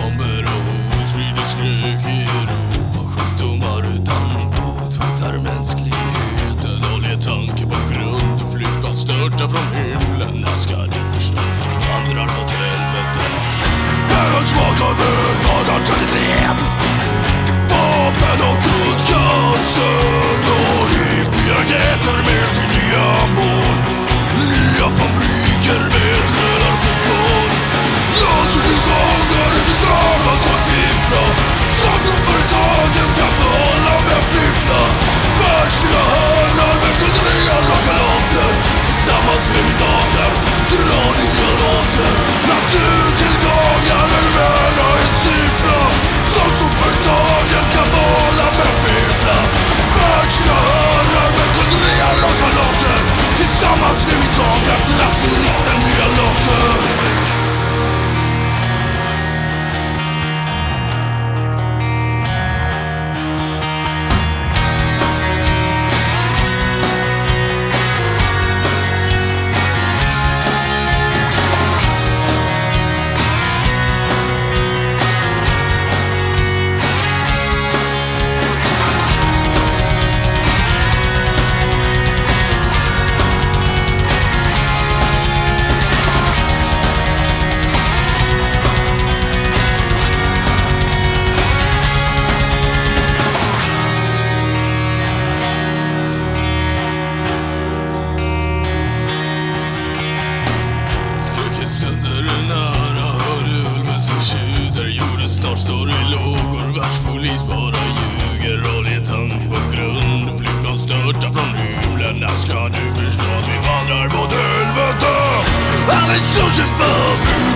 Bomber och hot sprider skräck i Europa. Sjukdomar utan bot hotar mänskligheten. Oljer tanke på grund flykt att störta från himlen. När ska du förstå? Vandrar åt helvete. Världens makare talar till liv Vapen och krig sönder en nära hörde ulven som tjuder Jorden snart står i lågor, världspolis bara ljuger. Oljetank på grund, flygplan störta från himlen När ska du förstå? Att vi vandrar mot helvete? Alla resurser förbrukade